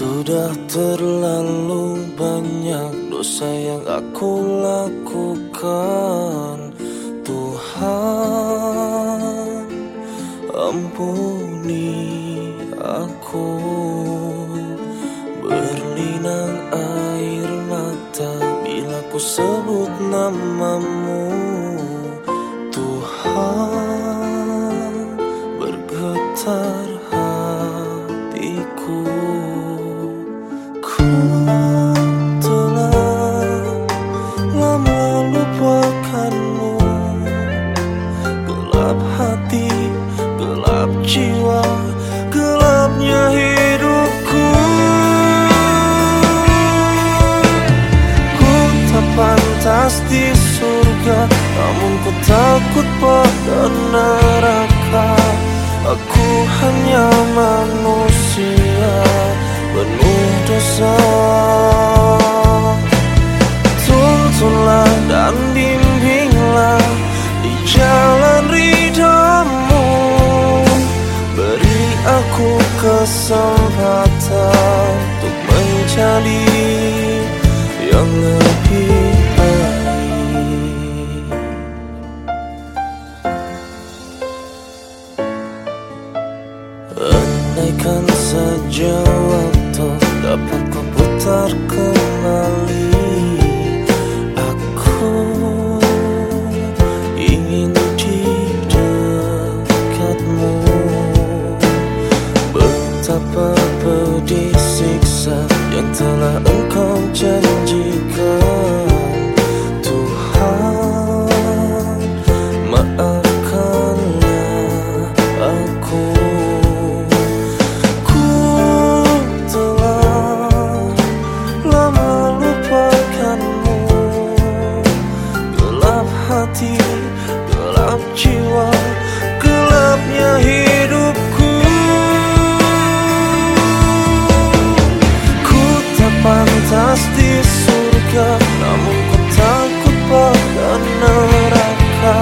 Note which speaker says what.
Speaker 1: Sudah terlalu banyak dosa yang aku lakukan Tuhan. Ampuni aku. Berlinang air mata bila ku sebut namamu Tuhan. Bergetar lupakanmu Gelap hati, gelap jiwa, gelapnya hidupku. Ku tak pantas di surga Namun ku takut pada neraka. Aku hanya manusia Andaikan saja waktu dapat ku putar kembali. Aku ingin di dekatmu. Betapa pedih siksa yang telah engkau janjikan di surga Namun ku takut pada neraka